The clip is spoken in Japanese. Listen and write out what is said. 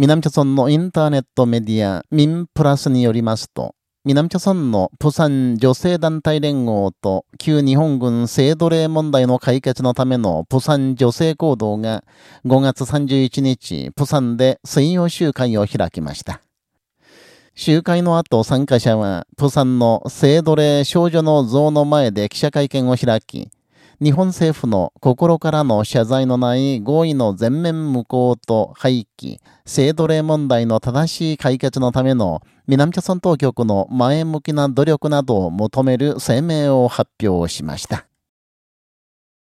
南朝村のインターネットメディア、民プラスによりますと、南朝村のプサン女性団体連合と旧日本軍性奴隷問題の解決のためのプサン女性行動が5月31日、プサンで専用集会を開きました。集会の後参加者は、プサンの性奴隷少女の像の前で記者会見を開き、日本政府の心からの謝罪のない合意の全面無効と廃棄、性奴隷問題の正しい解決のための南朝鮮当局の前向きな努力などを求める声明を発表しました。